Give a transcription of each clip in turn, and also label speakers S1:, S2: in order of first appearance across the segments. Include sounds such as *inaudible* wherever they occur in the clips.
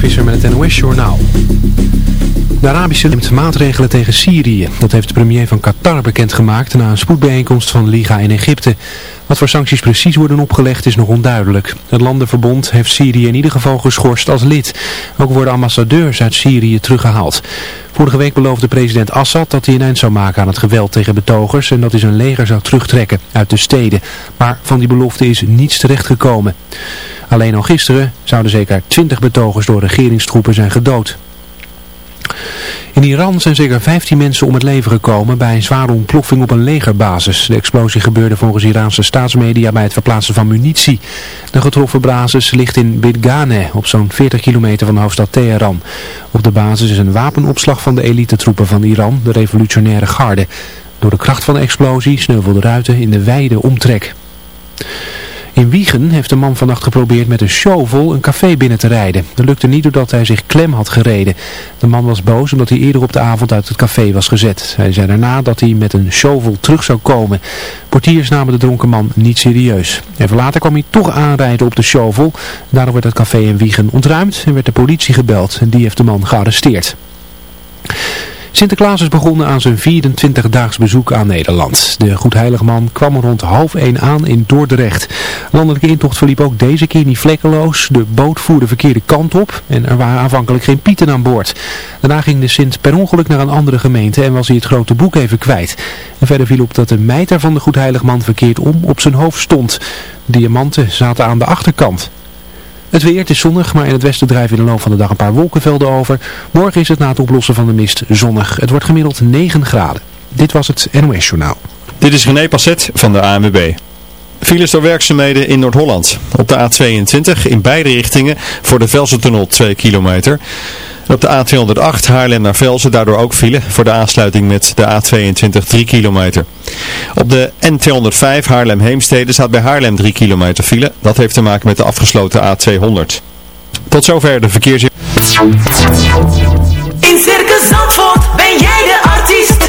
S1: Visser met het NOS-journaal. De Arabische neemt maatregelen tegen Syrië. Dat heeft de premier van Qatar bekendgemaakt na een spoedbijeenkomst van Liga in Egypte. Wat voor sancties precies worden opgelegd is nog onduidelijk. Het landenverbond heeft Syrië in ieder geval geschorst als lid. Ook worden ambassadeurs uit Syrië teruggehaald. Vorige week beloofde president Assad dat hij een eind zou maken aan het geweld tegen betogers en dat hij zijn leger zou terugtrekken uit de steden. Maar van die belofte is niets terechtgekomen. Alleen al gisteren zouden zeker 20 betogers door regeringstroepen zijn gedood. In Iran zijn zeker 15 mensen om het leven gekomen bij een zware ontploffing op een legerbasis. De explosie gebeurde volgens Iraanse staatsmedia bij het verplaatsen van munitie. De getroffen basis ligt in Bidgane, op zo'n 40 kilometer van de hoofdstad Teheran. Op de basis is een wapenopslag van de elitetroepen van Iran, de revolutionaire garde. Door de kracht van de explosie sneuvelden ruiten in de wijde omtrek. In Wiegen heeft een man vannacht geprobeerd met een shovel een café binnen te rijden. Dat lukte niet doordat hij zich klem had gereden. De man was boos omdat hij eerder op de avond uit het café was gezet. Hij zei daarna dat hij met een shovel terug zou komen. Portiers namen de dronken man niet serieus. Even later kwam hij toch aanrijden op de shovel. Daarom werd het café in Wiegen ontruimd en werd de politie gebeld. En die heeft de man gearresteerd. Sinterklaas is begonnen aan zijn 24-daags bezoek aan Nederland. De goedheiligman kwam rond half 1 aan in Dordrecht. Landelijke intocht verliep ook deze keer niet vlekkeloos. De boot voerde verkeerde kant op en er waren aanvankelijk geen pieten aan boord. Daarna ging de Sint per ongeluk naar een andere gemeente en was hij het grote boek even kwijt. En verder viel op dat de mijter van de goedheiligman verkeerd om op zijn hoofd stond. Diamanten zaten aan de achterkant. Het weer, het is zonnig, maar in het westen drijven in de loop van de dag een paar wolkenvelden over. Morgen is het na het oplossen van de mist zonnig. Het wordt gemiddeld 9 graden. Dit was het NOS Journaal.
S2: Dit is René Passet van de ANWB. Files door werkzaamheden in Noord-Holland. Op de A22 in beide richtingen voor de Velsentunnel 2 kilometer op de A208 Haarlem naar Velzen daardoor ook file voor de aansluiting met de A22 3 kilometer. Op de N205 Haarlem-Heemstede staat bij Haarlem 3 kilometer file. Dat heeft te maken met de afgesloten A200. Tot zover de verkeers...
S3: In Circus Zandvoort ben jij de artiest.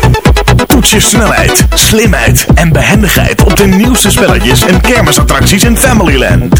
S4: Toets je snelheid, slimheid en behendigheid op de nieuwste spelletjes en kermisattracties in Familyland.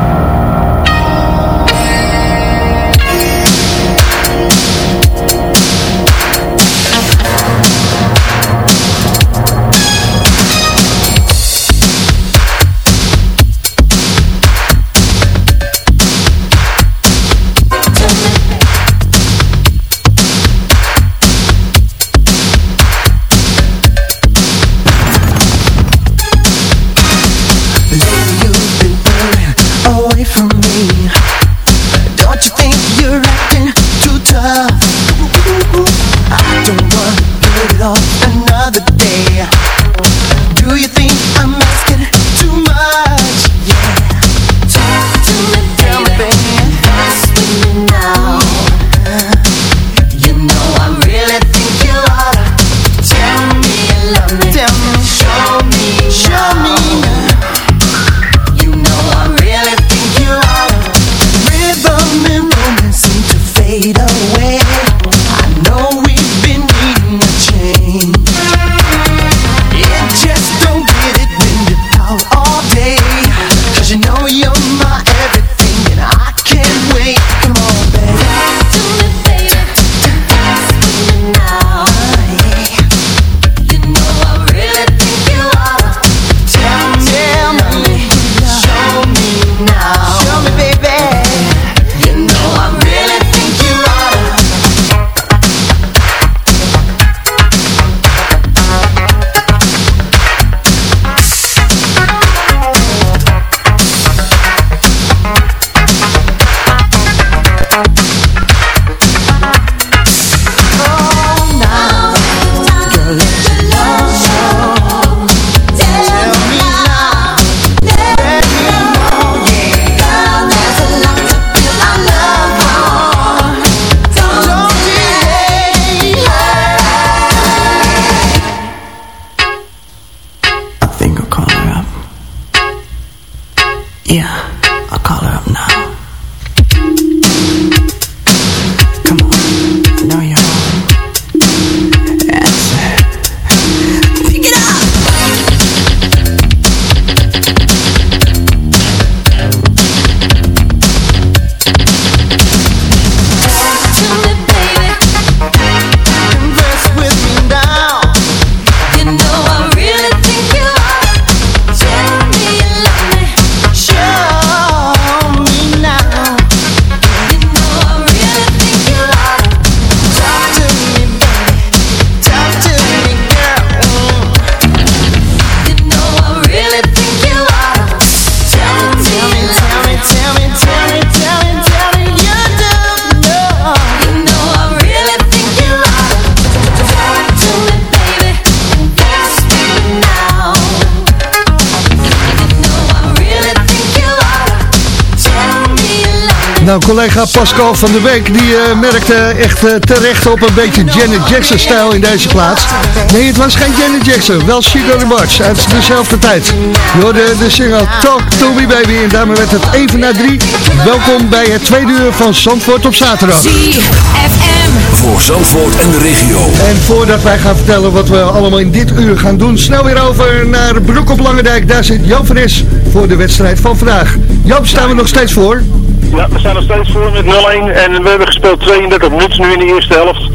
S5: Pascal van der Beek, die eh, merkte echt eh, terecht op een beetje Janet Jackson-stijl in deze plaats. Nee, het was geen Janet Jackson, wel Chico de March uit dezelfde tijd. Je hoorde de single Talk To Me Baby en daarmee werd het even na drie. Welkom bij het tweede uur van Zandvoort op zaterdag.
S3: ZFM.
S6: Voor Zandvoort en de regio.
S5: En voordat wij gaan vertellen wat we allemaal in dit uur gaan doen, snel weer over naar Broek op Langendijk. Daar zit Joop van Es voor de wedstrijd van vandaag. Joop, staan we nog steeds voor?
S7: Ja, we staan nog steeds voor met 0-1 en we hebben gespeeld 32 minuten nu in de eerste helft.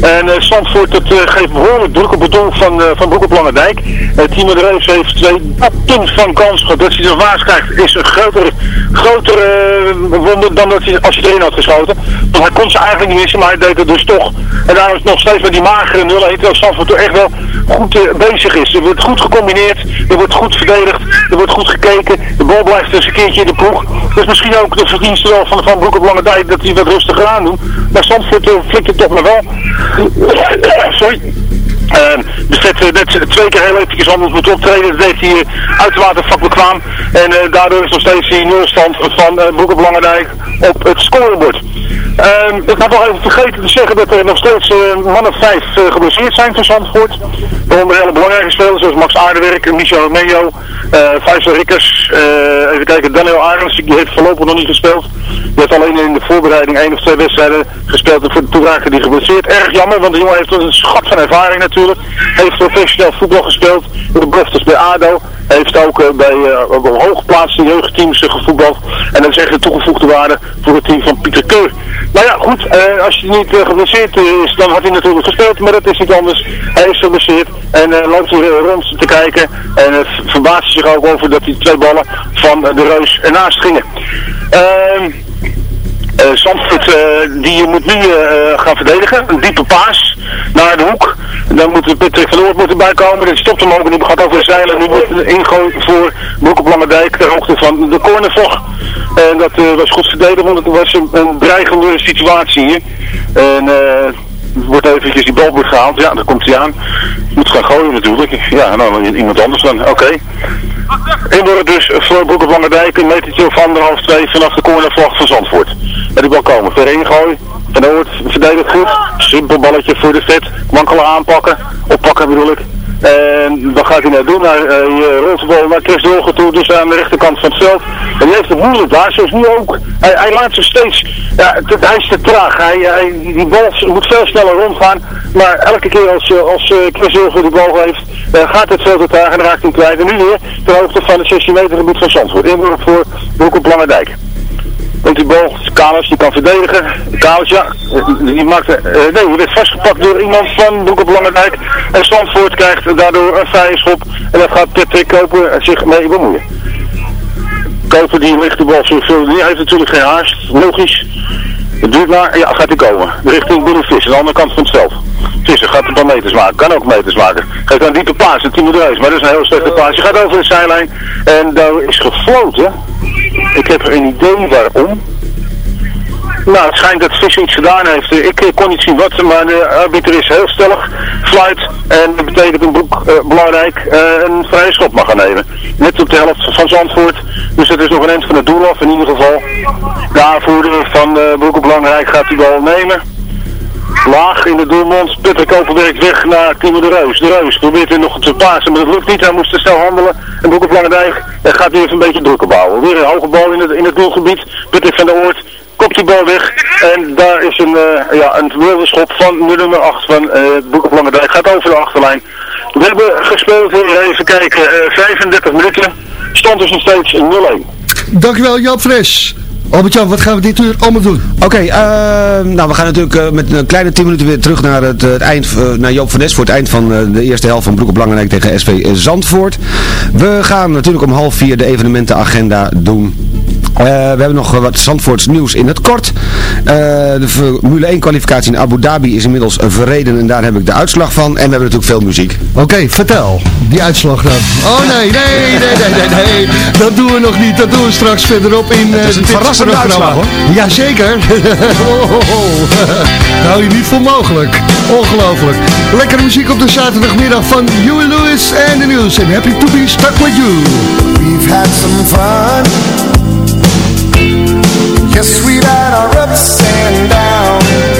S7: En uh, Zandvoort het, eh, geeft behoorlijk druk op het doel van, eh, van Broek op Langendijk. Het team de Reus heeft twee punt van kans gehad. Dat hij er waars krijgt is een groter, groter eh, wonder dan dat hij, als hij erin had geschoten. Want hij kon ze eigenlijk niet missen, maar hij deed het dus toch. En daarom is het nog steeds met die magere 0-1, terwijl Zandvoort echt wel goed bezig is. Er wordt goed gecombineerd, er wordt goed verdedigd, er wordt goed gekeken. De bal blijft dus een keertje in de ploeg. Dus misschien ook de verdienste wel van, van Broek op lange tijd dat hij wat rustiger aan doen. Maar Zandvoort flikt het toch maar wel. Sorry. Ehm, de vet uh, net twee keer heel eventjes anders moeten optreden. Dat deed hij uh, uitermate vak bekwaam. En uh, daardoor is nog steeds die nulstand van uh, Broek op op het scorebord. Ehm, ik had nog even vergeten te zeggen dat er nog steeds mannen vijf geblesseerd zijn van Zandvoort. Waaronder hele belangrijke spelers zoals Max Aardewerk, Michel Romeo, Faisal Rikkers, even kijken, Daniel Arends, die heeft voorlopig nog niet gespeeld. Die heeft alleen in de voorbereiding één of twee wedstrijden gespeeld voor de toeraken die geblesseerd. Erg jammer, want de jongen heeft een schat van ervaring natuurlijk. Heeft professioneel voetbal gespeeld, de beloftes bij ADO. Heeft ook uh, bij uh, hooggeplaatste jeugdteams uh, gevoetbald. En dat is echt een toegevoegde waarde voor het team van Pieter Keur. Nou ja, goed, als je niet geblesseerd is, dan had hij natuurlijk gespeeld, maar dat is niet anders. Hij is geblesseerd en loopt hier rond te kijken. En verbaast zich ook over dat die twee ballen van de Reus ernaast gingen. Ehm uh, Zandvoort uh, die moet nu uh, gaan verdedigen. Een diepe paas naar de hoek. Dan moet Patrick van Oort moet erbij komen. Dat stopt hem ook die gaat over zeilen. Nu moet een voor Broek op Lange Dijk ter hoogte van de cornervlag. En dat was goed verdedigd, want het was een, dreigende situatie hier. En wordt eventjes die bal gehaald. Ja, daar komt hij aan. Moet gaan gooien natuurlijk. Ja, nou, iemand anders dan. Oké. Okay. Inworp dus voor Broek op Lange Dijk, een metertje of anderhalf, twee vanaf de cornervlag van Zandvoort. En die bal komen. Ver ingooien. Van Oort verdedigt goed. Simpel balletje voor de vet. Makkelijk aanpakken. Oppakken bedoel ik. En wat gaat hij nou doen? Hij, hij rolt de bal naar Chris Dolger toe, dus aan de rechterkant van het veld. En die heeft het moeilijk daar, zoals nu ook. Hij, hij laat zich steeds, ja, hij is te traag. Hij, hij, die bal moet veel sneller rondgaan. Maar elke keer als, eh, als uh, Chris Hilger de bal heeft, eh, gaat het veel te traag en raakt hij kwijt. En nu weer ter hoogte van het 16 meter gebied van Zandvoort. Inworp voor Broek op Lange Dijk. Komt die bal, Kalis die kan verdedigen. Kalis, ja, die maakte, eh, nee, die werd vastgepakt door iemand van Broek op Lange Dijk. En Zandvoort krijgt daardoor een vrije schop. En dat gaat Patrick Koper zich mee bemoeien. Koper die ligt de bal zoveel, die heeft natuurlijk geen haast, logisch. Het duurt maar, ja, gaat hij komen. Richting Billy Visser, aan de andere kant van het veld. Visser gaat een paar meters maken, kan ook meters maken. Geeft een diepe paas, een Timo maar dat is een heel slechte paas. Je gaat over de zijlijn en daar is gefloten. Ik heb geen idee waarom. Nou, het schijnt dat Visser iets gedaan heeft. Ik eh, kon niet zien wat, maar de arbiter is heel stellig. Fluit en dat betekent een broek eh, belangrijk eh, een vrije schop mag gaan nemen. Net op de helft van Zandvoort. Dus dat is nog een eind van het doel af in ieder geval. De aanvoerder van uh, Broek Belangrijk gaat die bal nemen. Laag in de doelmond. Petter Koper werkt weg naar Timo de Reus. De Reus probeert weer nog te pasen, maar dat lukt niet. Hij moest te snel handelen. En Broek op Langendijk eh, gaat weer even een beetje drukken bouwen. Weer een hoge bal in het, in het doelgebied. Petter van der Oort kopt die bal weg. En daar is een, uh, ja, een schop van de nummer 8 van uh, Broek Langendijk. Gaat over de achterlijn. We hebben gespeeld, even kijken, 35 minuten. Stand is nog steeds 0-1.
S8: Dankjewel Joop Fres. Albert-Jan, wat gaan we dit uur allemaal doen?
S9: Oké, uh, nou we gaan natuurlijk uh, met een kleine 10 minuten weer terug naar het, het eind, uh, naar Joop van Nes voor het eind van de eerste helft van Broek op Belangrijk tegen SV Zandvoort. We gaan natuurlijk om half vier de evenementenagenda doen. Uh, we hebben nog wat Zandvoorts nieuws in het kort. Uh, de Formule 1 kwalificatie in Abu Dhabi is inmiddels verreden en daar heb ik de uitslag van. En we hebben natuurlijk veel muziek.
S8: Oké, okay, vertel. Die uitslag dan. Oh nee, nee, nee, nee, nee, nee. Dat doen we nog niet. Dat doen we straks verderop in uh,
S9: Het is een verrassende uitslag hoor.
S8: Jazeker. *laughs* oh, oh, oh. Nou, je niet voor mogelijk. Ongelooflijk. Lekkere muziek op de zaterdagmiddag van Huey Lewis en de nieuws. En happy to be stuck with you.
S10: We've had some fun. Yes, we've had our ups and downs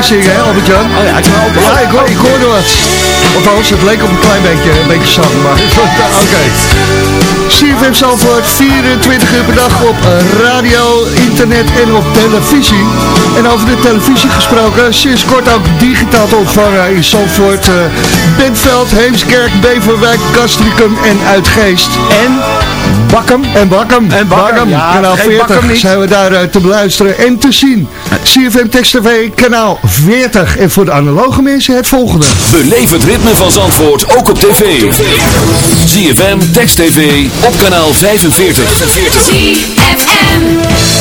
S5: meezingen, hè, Albert-Jan?
S9: Oh ja, ik
S5: Ja, ik, hoor, ik hoorde wat. Althans, het leek op een klein beetje, een beetje zang, maar *laughs* oké. CFM Zalvoort, 24 uur per dag op radio, internet en op televisie. En over de televisie gesproken, sinds kort ook digitaal te ontvangen in Zalvoort, eh Bentveld, Heemskerk, Beverwijk, Castricum en Uitgeest.
S9: En Bakkum.
S5: En Bakkum.
S9: En Bakkum, ja,
S5: kanaal
S9: vergeet
S5: 40
S9: Bakkum niet.
S5: zijn we daar eh, te beluisteren en te zien. CFM Text TV, kanaal 40. En voor de analoge mensen het volgende.
S6: Beleef het ritme van Zandvoort ook op tv. ZFM, Text TV, op kanaal 45.
S3: ZFM.
S11: In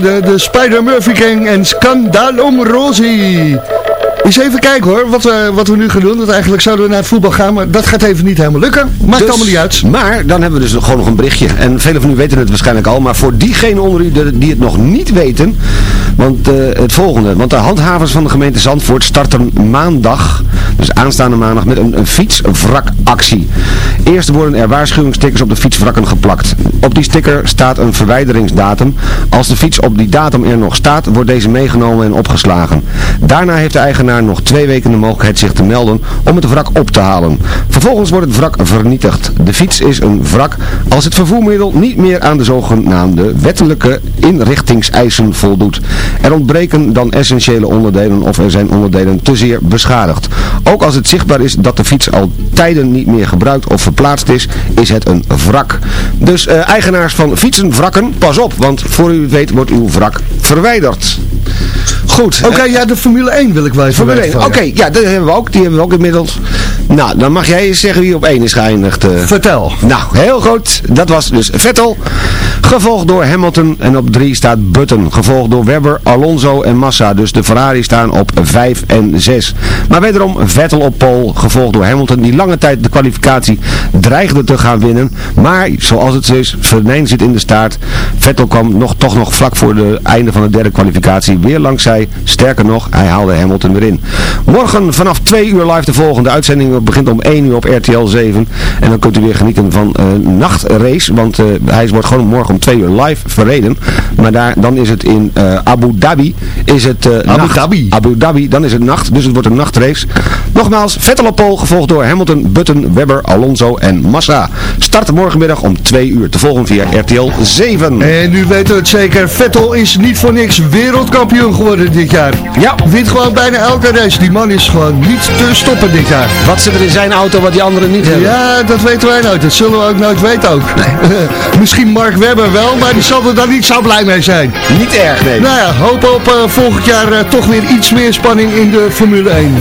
S5: We hoorden de Spider-Murphy Gang en Scandal om Rosie. Eens even kijken hoor, wat we, wat we nu gaan doen. Want eigenlijk zouden we naar het voetbal gaan, maar dat gaat even niet helemaal lukken. Maakt
S9: Dus-
S5: allemaal niet uit.
S9: Maar dan hebben we dus gewoon nog een berichtje. En velen van u weten het waarschijnlijk al. Maar voor diegenen onder u die het nog niet weten. Want eh, het volgende. Want de handhavers van de gemeente Zandvoort starten maandag. Dus aanstaande maandag met een, een fietswrakactie. Eerst worden er waarschuwingsstickers op de fietswrakken geplakt. Op die sticker staat een verwijderingsdatum. Als de fiets op die datum er nog staat, wordt deze meegenomen en opgeslagen. Daarna heeft de eigenaar nog twee weken de mogelijkheid zich te melden om het wrak op te halen. Vervolgens wordt het wrak vernietigd. De fiets is een wrak als het vervoermiddel niet meer aan de zogenaamde wettelijke inrichtingseisen voldoet. Er ontbreken dan essentiële onderdelen of er zijn onderdelen te zeer beschadigd. Ook als het zichtbaar is dat de fiets al tijden niet meer gebruikt of verplaatst is, is het een wrak. Dus eh, eigenaars van fietsen, wrakken, pas op, want voor u het weet wordt uw wrak verwijderd. Goed.
S8: Oké, ja, de Formule 1 wil ik wel even
S9: Formule
S8: weten
S9: 1,
S8: van
S9: oké, ja, dat hebben we ook. Die hebben we ook inmiddels. Nou, dan mag jij eens zeggen wie op 1 is geëindigd. eh.
S8: Vertel.
S9: Nou, heel goed. Dat was dus Vettel. Gevolgd door Hamilton en op 3 staat Button. Gevolgd door Webber, Alonso en Massa. Dus de Ferrari staan op 5 en 6. Maar wederom Vettel op pole. Gevolgd door Hamilton die lange tijd de kwalificatie dreigde te gaan winnen. Maar zoals het is, venijn zit in de staart. Vettel kwam nog, toch nog vlak voor het einde van de derde kwalificatie weer langs zij. Sterker nog, hij haalde Hamilton weer in. Morgen vanaf 2 uur live de volgende uitzending begint om 1 uur op RTL 7. En dan kunt u weer genieten van eh nachtrace. Want eh, hij wordt gewoon morgen om 2 uur live verreden. Maar daar, dan is het in eh, Abu Dhabi. Is het,
S8: Abu
S9: nacht.
S8: Dhabi.
S9: Abu Dhabi. Dan is het nacht. Dus het wordt een nachtrace. Nogmaals, Vettel op pole, gevolgd door Hamilton, Button, Webber, Alonso en Massa. Start morgenmiddag om 2 uur. Te volgen via RTL 7.
S8: En nu weten we het zeker, Vettel is niet voor niks wereldkampioen geworden dit jaar.
S9: Ja.
S8: Wint gewoon bijna elke race. Die man is gewoon niet te stoppen dit jaar.
S9: Wat zit er in zijn auto wat die anderen niet hebben?
S8: Ja, dat weten wij nooit. Dat zullen we ook nooit weten ook. *laughs* Misschien Mark Webber wel, maar die zal er dan niet zo blij mee zijn.
S9: Niet erg, nee.
S8: Nou ja, hopen op eh, volgend jaar eh, toch weer iets meer spanning in de Formule 1.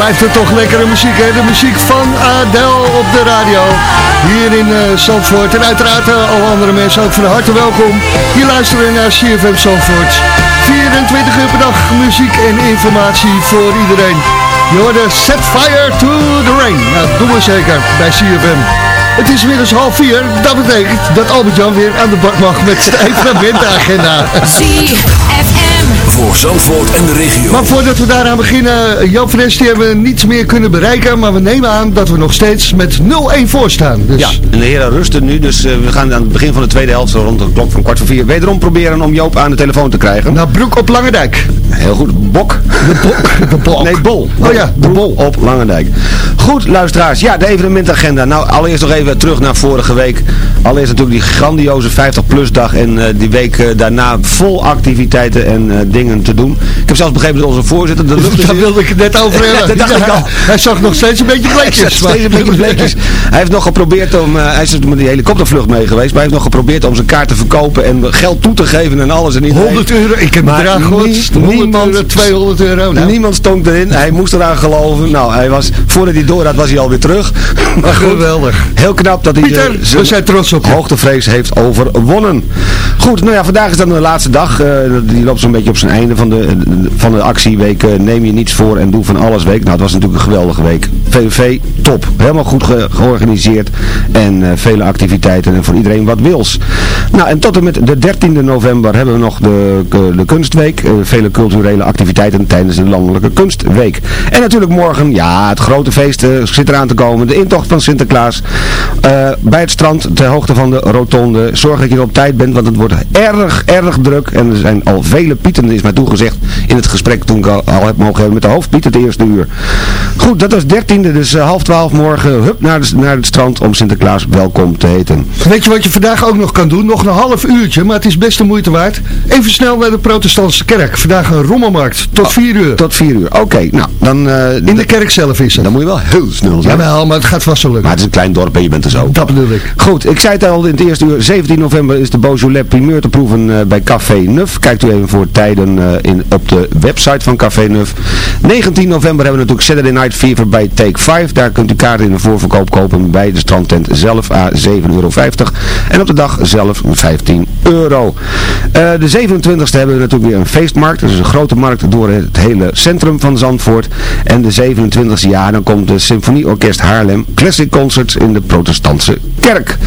S5: Blijft er toch lekkere muziek, hè? De muziek van Adele op de radio. Hier in eh Zandvoort. En uiteraard eh, alle andere mensen ook van harte welkom. Hier luisteren naar CFM Zandvoort. 24 uur per dag muziek en informatie voor iedereen. Je hoorde Set Fire to the Rain. Nou, dat doen we zeker bij CFM. Het is inmiddels half vier. Dat betekent dat Albert-Jan weer aan de bak mag met zijn *laughs* evenementenagenda.
S3: ZFM.
S6: Voor Zandvoort en de regio.
S5: Maar voordat we daaraan beginnen, Jan Fres, die hebben we niet meer kunnen bereiken. Maar we nemen aan dat we nog steeds met 0-1 voor staan. Dus...
S9: Ja, en de heren rusten nu, dus eh, we gaan aan het begin van de tweede helft, zo rond de klok van kwart voor vier, wederom proberen om Joop aan de telefoon te krijgen.
S5: Naar Broek op Langendijk.
S9: Heel goed, Bok.
S5: De de bok.
S9: Nee, Bol.
S5: Oh ja, de
S9: Bol op Langendijk. Goed, luisteraars. Ja, de evenementagenda. Nou, allereerst nog even terug naar vorige week. Allereerst natuurlijk die grandioze 50-plus dag en eh, die week eh, daarna vol activiteiten en eh, dingen te doen. Ik heb zelfs begrepen dat onze voorzitter de lucht *laughs* is
S5: Daar wilde ik het net over hebben. *laughs*
S9: dat dacht ik
S5: Ja,
S9: al.
S5: Hij zag nog steeds een beetje *laughs* bleekjes.
S9: steeds een beetje bleekjes. Hij heeft nog geprobeerd om, hij is dus met die helikoptervlucht mee geweest, maar hij heeft nog geprobeerd om zijn kaart te verkopen en geld toe te geven en alles en iedereen.
S5: 100 euro, ik heb
S9: Maar
S5: bedrag gehoord.
S9: nie-
S5: 100
S9: niemand-
S5: euro, 200 euro. Euro. Nou,
S9: Niemand stond erin. Hij moest eraan geloven. Nou, hij was, voordat hij door had, was hij alweer terug. *laughs* Maar goed,
S5: geweldig.
S9: heel knap dat hij
S5: Pieter,
S9: eh,
S5: we
S9: zijn
S5: trots op je.
S9: hoogtevrees heeft overwonnen. Goed, nou ja, vandaag is dan de laatste dag. eh, die loopt zo'n beetje op zijn einde van de, van de actieweek. eh, neem je niets voor en doe van alles week. Nou, het was natuurlijk een geweldige week. VVV, top. Helemaal goed ge- georganiseerd. En eh, vele activiteiten en voor iedereen wat wils. Nou, en tot en met de 13e november hebben we nog de, de, kunstweek. Eh, vele culturele activiteiten tijdens de landelijke kunstweek. En natuurlijk morgen, ja, het grote feest eh, zit eraan te komen. De intocht van Sinterklaas. eh, bij het strand, ter hoogte van de rotonde. Zorg dat je er op tijd bent, want het wordt erg, erg druk. En er zijn al vele pieten, er is mij toegezegd in het gesprek toen ik al, al heb mogen hebben met de hoofdpiet het eerste uur. Goed, dat was 13e, dus eh, half twaalf morgen. Hup naar, de, naar het strand om Sinterklaas welkom te heten.
S5: Weet je wat je vandaag ook nog kan doen? Nog een half uurtje, maar het is best de moeite waard. Even snel naar de protestantse kerk. Vandaag een rommelmarkt. Tot 4 uur.
S9: Tot 4 uur. Oké, nou, dan... eh,
S5: In de kerk zelf is het.
S9: Dan moet je wel heel snel zijn.
S5: Jawel, maar het gaat vast wel lukken.
S9: Maar het is een klein dorp en je bent er zo.
S5: Dat bedoel ik.
S9: Goed, ik zei het al in het eerste uur. 17 november is de Beaujolais primeur te proeven eh, bij Café Nuf. Kijkt u even voor tijden eh, in, op de website van Café Nuf. 19 november hebben we natuurlijk Saturday Night Fever bij Take 5. Daar kunt u kaarten in de voorverkoop kopen bij de strandtent zelf a 7,50 euro. En op de dag zelf 15 euro. De 27e hebben we natuurlijk weer een feestmarkt. Dat is een grote markt door het hele centrum van Zandvoort. En de 27e jaar dan komt de Symfonieorkest Haarlem Classic Concerts in de protestantse kerk.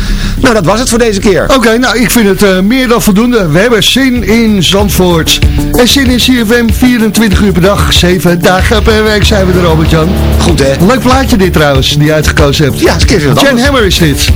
S9: Nou, dat was het voor deze keer.
S5: Oké, nou ik vind het eh, meer dan voldoende. We hebben zin in Zandvoort. En zin in CFM 24 uur per dag, 7 dagen per week zijn we er, Robert-Jan.
S9: Goed hè?
S5: Leuk plaatje dit trouwens, die je uitgekozen hebt.
S9: Ja, keer wat
S5: Jan. Hammer is dit.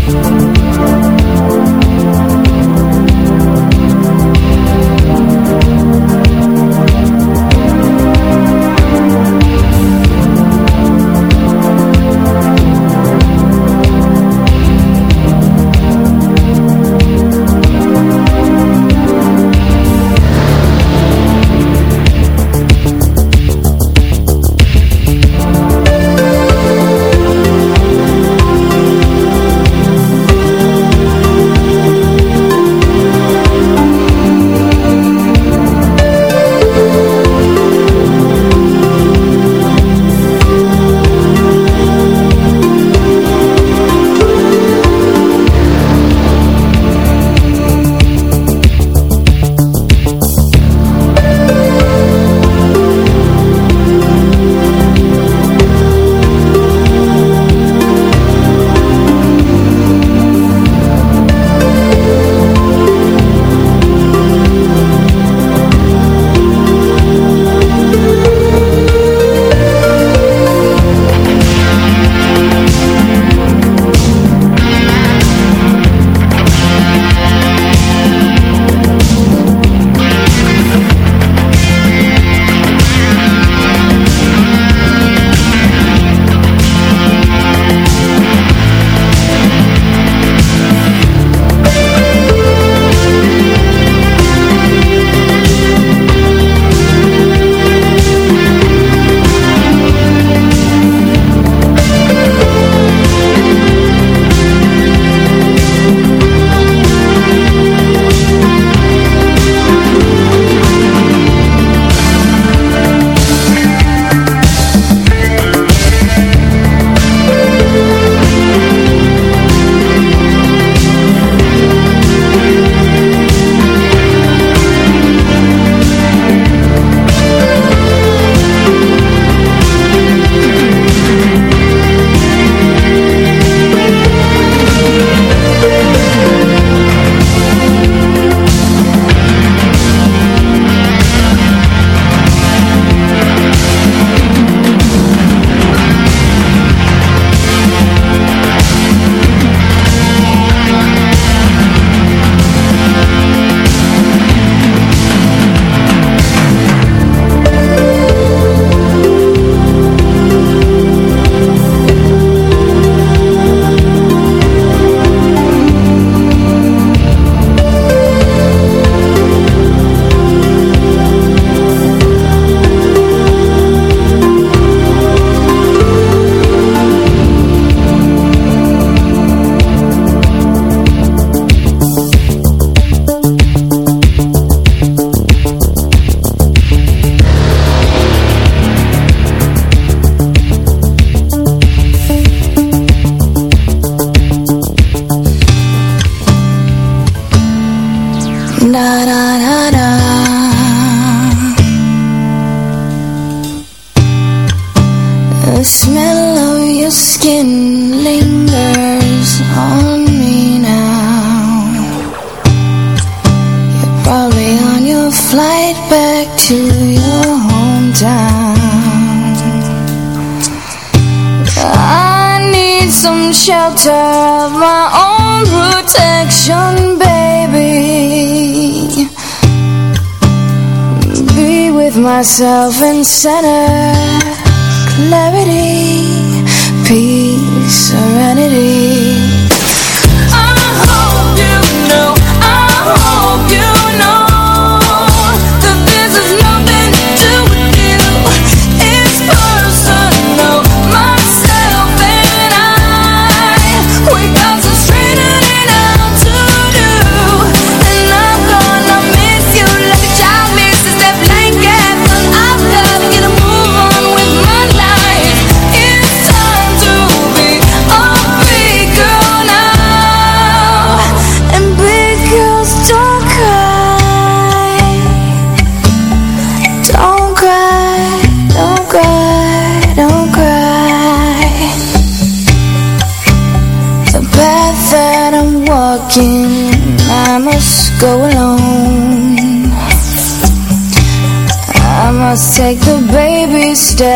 S12: self in center. Clarity, peace, serenity.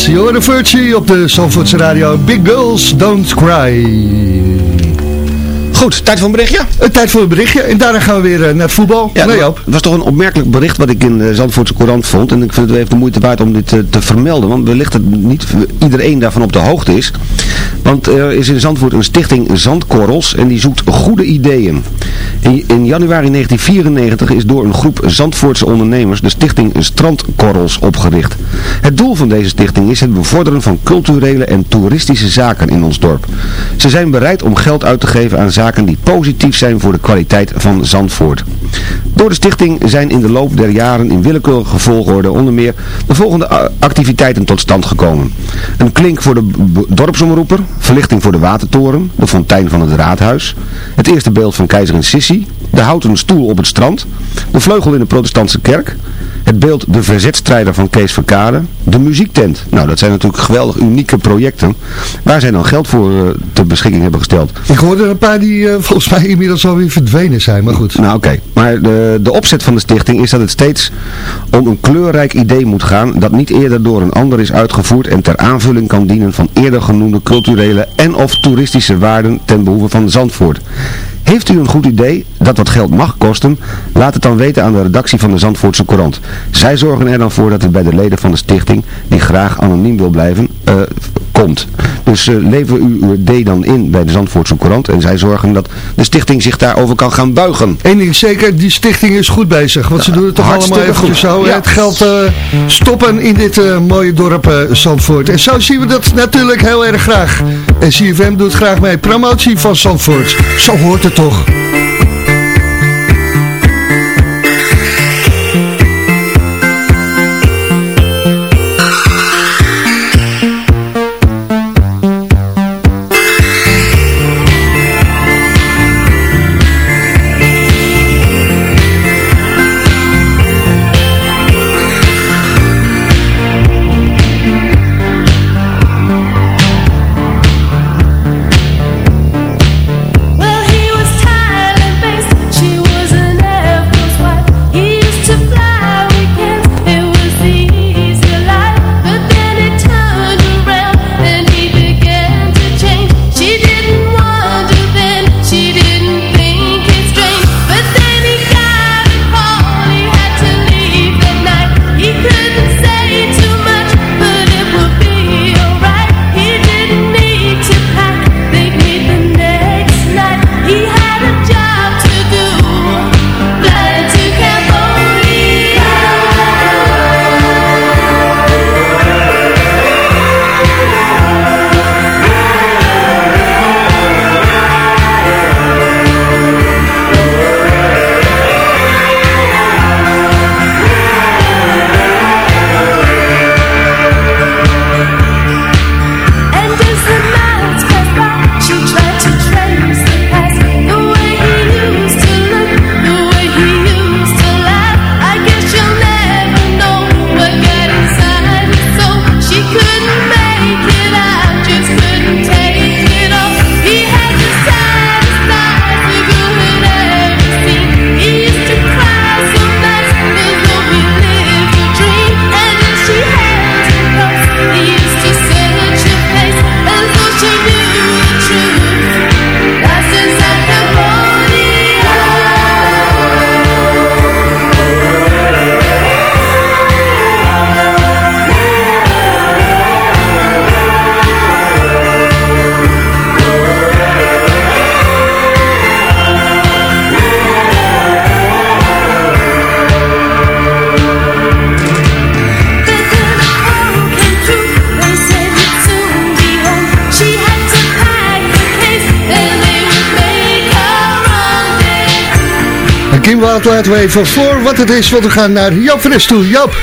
S8: Jor de hoorde op de Zandvoorts Radio. Big Girls Don't Cry.
S9: Goed, tijd voor een berichtje?
S8: Tijd voor een berichtje. En daarna gaan we weer eh, naar voetbal.
S9: Ja,
S8: nee, Het
S9: was toch een opmerkelijk bericht wat ik in de Zandvoortse Courant vond. En ik vind het even de moeite waard om dit eh, te, vermelden. Want wellicht dat niet iedereen daarvan op de hoogte is. Want er is in Zandvoort een stichting Zandkorrels. En die zoekt goede ideeën. In, in januari 1994 is door een groep Zandvoortse ondernemers de stichting Strandkorrels opgericht. Het doel van deze stichting is het bevorderen van culturele en toeristische zaken in ons dorp. Ze zijn bereid om geld uit te geven aan zaken die positief zijn voor de kwaliteit van Zandvoort. Door de stichting zijn in de loop der jaren in willekeurige volgorde onder meer de volgende activiteiten tot stand gekomen. Een klink voor de dorpsomroeper, verlichting voor de watertoren, de fontein van het raadhuis, het eerste beeld van keizerin Sissi, de houten stoel op het strand, de vleugel in de protestantse kerk, het beeld De Verzetstrijder van Kees Verkade, de muziektent. Nou, dat zijn natuurlijk geweldig unieke projecten waar zij dan geld voor eh, ter beschikking hebben gesteld.
S8: Ik hoorde er een paar die eh, *laughs* volgens mij inmiddels alweer verdwenen zijn, maar goed.
S9: Nou oké, maar de, de opzet van de stichting is dat het steeds om een kleurrijk idee moet gaan dat niet eerder door een ander is uitgevoerd en ter aanvulling kan dienen van eerder genoemde culturele en of toeristische waarden ten behoeve van Zandvoort. Heeft u een goed idee dat wat geld mag kosten? Laat het dan weten aan de redactie van de Zandvoortse Courant. Zij zorgen er dan voor dat het bij de leden van de stichting, die graag anoniem wil blijven, eh, komt. Dus eh, lever u uw idee dan in bij de Zandvoortse Courant en zij zorgen dat de stichting zich daarover kan gaan buigen.
S8: Eén ding zeker, die stichting is goed bezig. Want ze doen het toch
S9: hartstikke
S8: allemaal eventjes
S9: goed.
S8: zo.
S9: Ja.
S8: Het geld eh, stoppen in dit mooie dorp Zandvoort. En zo zien we dat natuurlijk heel erg graag. En CFM doet graag mee. Promotie van Zandvoort. Zo hoort het toch. Laten we even voor wat het is. Want we gaan naar Joop Fres toe. Joop.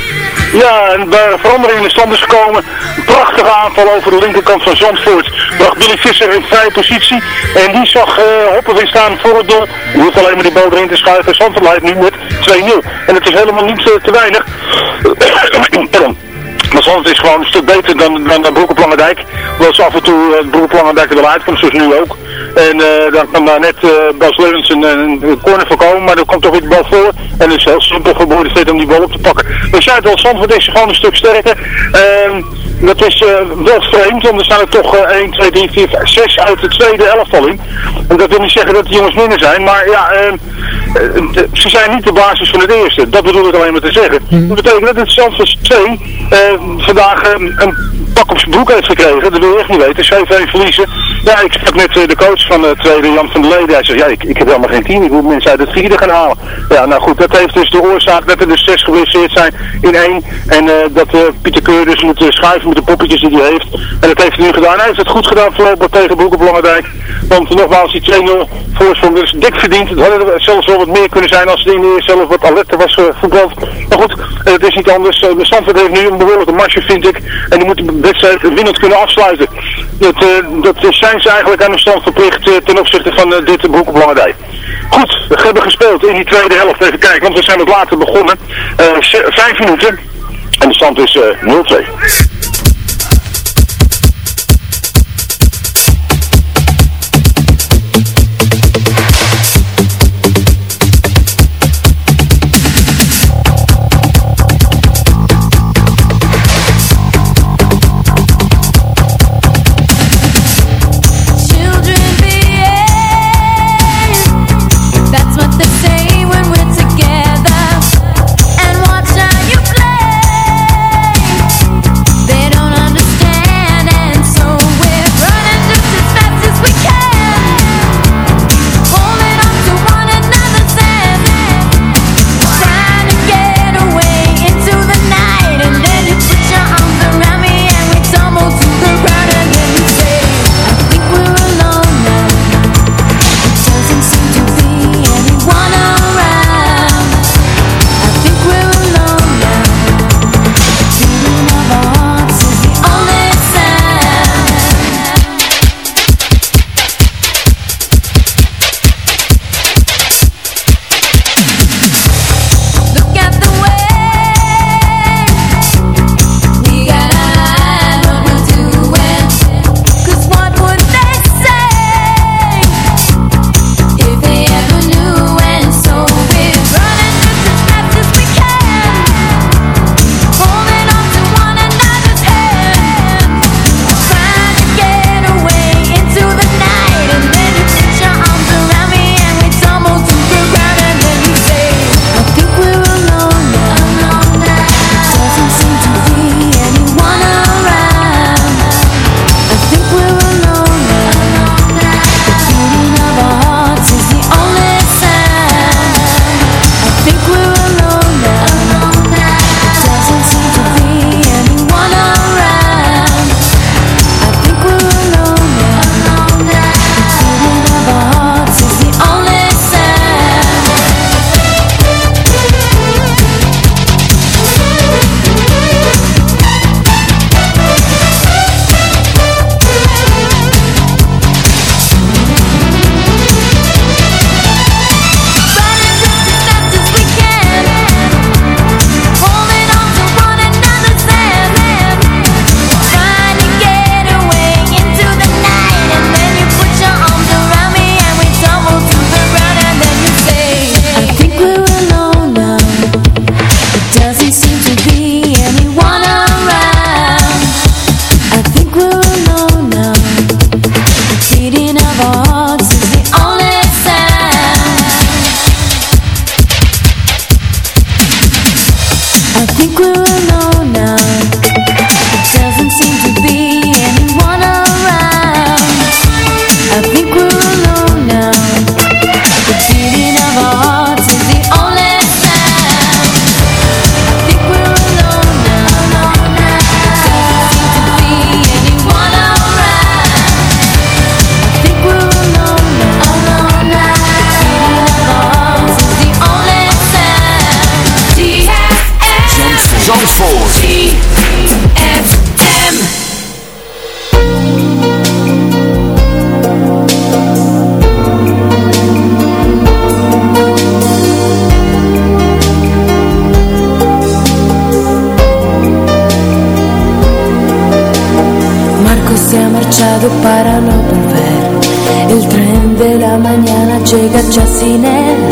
S7: Ja, en bij verandering in de stand is gekomen. Een prachtige aanval over de linkerkant van Zandvoort. Bracht Billy Visser in vrije positie. En die zag eh Hoppen weer staan voor het doel. Die hoeft alleen maar die bal erin te schuiven. Zandvoort leidt nu met 2-0. En het is helemaal niet eh, te weinig. *coughs* Pardon. Maar Zandvoort is gewoon een stuk beter dan, dan, dan Broek op Lange Dijk. Hoewel ze af en toe uh, Broek op Lange Dijk er wel zoals nu ook. En uh, dan kan daar net uh, Bas Leuns een, een, corner voorkomen, maar er komt toch weer de bal voor. En het is heel simpel voor Boer steeds om die bal op te pakken. Dus zuid al Sanford is gewoon een stuk sterker. Um, dat is uh, wel vreemd, want er staan er toch 1, 2, 3, 4, 5, 6 uit de tweede elftal in. En dat wil niet zeggen dat die jongens minder zijn, maar ja, ehm, ze zijn niet de basis van het eerste. Dat bedoel ik alleen maar te zeggen. Mhm. Dat betekent dat het Zandvoort 2 vandaag een
S8: pak op zijn broek heeft gekregen. Dat wil je echt niet weten. 7-1 verliezen. Ja, ik sprak met eh, de coach van de tweede, Jan van der Leden. Hij zegt, ja, ik, ik heb helemaal geen team. Ik moet mensen uit het vierde gaan halen. Ja, nou goed, dat heeft dus de oorzaak dat er dus zes geblesseerd zijn in één. En eh, dat Pieter Keur dus moet schuiven met de poppetjes die hij heeft. En dat heeft hij nu gedaan. Hij heeft het goed gedaan voorlopig tegen Broek op Want nogmaals, die 2-0 voorsprong dus dik verdiend. Het hadden er zelfs wel wat meer kunnen zijn als het de eerste zelf wat alerter was uh. Maar goed, het is niet anders. de Stanford heeft nu een behoorlijke marge, vind ik. En die moet de wedstrijd winnend kunnen afsluiten. Dat, dat is zijn ze eigenlijk aan hun stand verplicht eh, ten opzichte van eh, dit broek op. Goed, we hebben gespeeld in die tweede helft. Even kijken, want we zijn wat later begonnen. Eh, vijf minuten. En de stand is 0-2.
S12: Llega
S8: Chacinel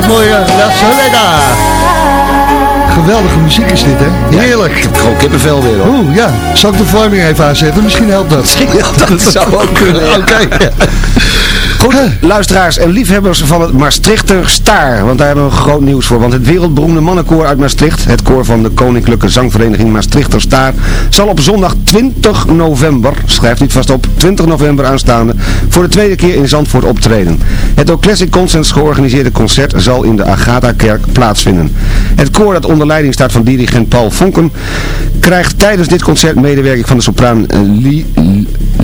S8: dat mooie La Soledad. Geweldige muziek is dit, hè? Heerlijk. ik heb
S9: gewoon kippenvel weer, hoor.
S8: Oeh, ja. Zal ik de verwarming even aanzetten? Misschien helpt dat. *laughs*
S9: dat zou ook kunnen, ja.
S8: Oké. *laughs*
S9: Goed, luisteraars en liefhebbers van het Maastrichter Staar. Want daar hebben we groot nieuws voor. Want het wereldberoemde mannenkoor uit Maastricht, het koor van de Koninklijke Zangvereniging Maastrichter Staar, zal op zondag 20 november, schrijft u het vast op, 20 november aanstaande, voor de tweede keer in Zandvoort optreden. Het door Classic Concerts georganiseerde concert zal in de Agatha-kerk plaatsvinden. Het koor dat onder leiding staat van dirigent Paul Vonken, krijgt tijdens dit concert medewerking van de sopraan Li-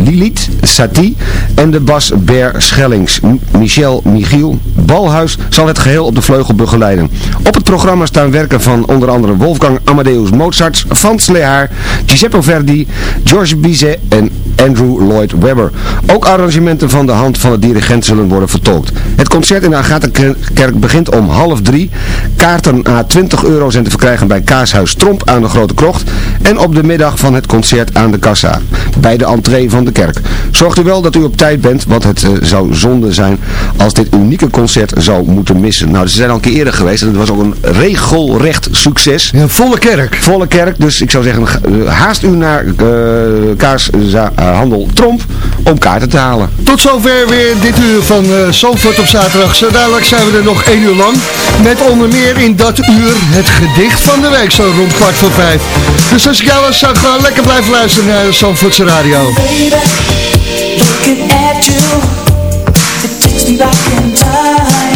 S9: Lilith Satie en de bas Ber Schellings. Michel Michiel Balhuis zal het geheel op de vleugel begeleiden. Op het programma staan werken van onder andere Wolfgang Amadeus Mozart, Frans Lehaar, Giuseppe Verdi, George Bizet en Andrew Lloyd Webber. Ook arrangementen van de hand van de dirigent zullen worden vertolkt. Het concert in de Agatha-kerk begint om half drie. Kaarten à 20 euro zijn te verkrijgen bij Kaashuis Tromp aan de Grote Krocht en op de middag van het concert aan de kassa, bij de entree van de kerk. Zorgt u wel dat u op tijd bent, want het eh, zou zonde zijn als dit unieke concert zou moeten missen. Nou, ze zijn al een keer eerder geweest en het was ook een regelrecht succes.
S8: Ja, volle kerk.
S9: Volle kerk, dus ik zou zeggen, eh, haast u naar eh Kaashandel Tromp om kaarten te halen.
S8: Tot zover weer dit uur van eh Zandvoort op zaterdag. Zo dadelijk zijn we er nog één uur lang. Met onder meer in dat uur het gedicht van de week, zo rond kwart voor vijf. Dus als ik jou was, zou ik gewoon lekker blijven luisteren naar Zandvoortse Radio.
S12: Baby, looking at you, it takes me back in time.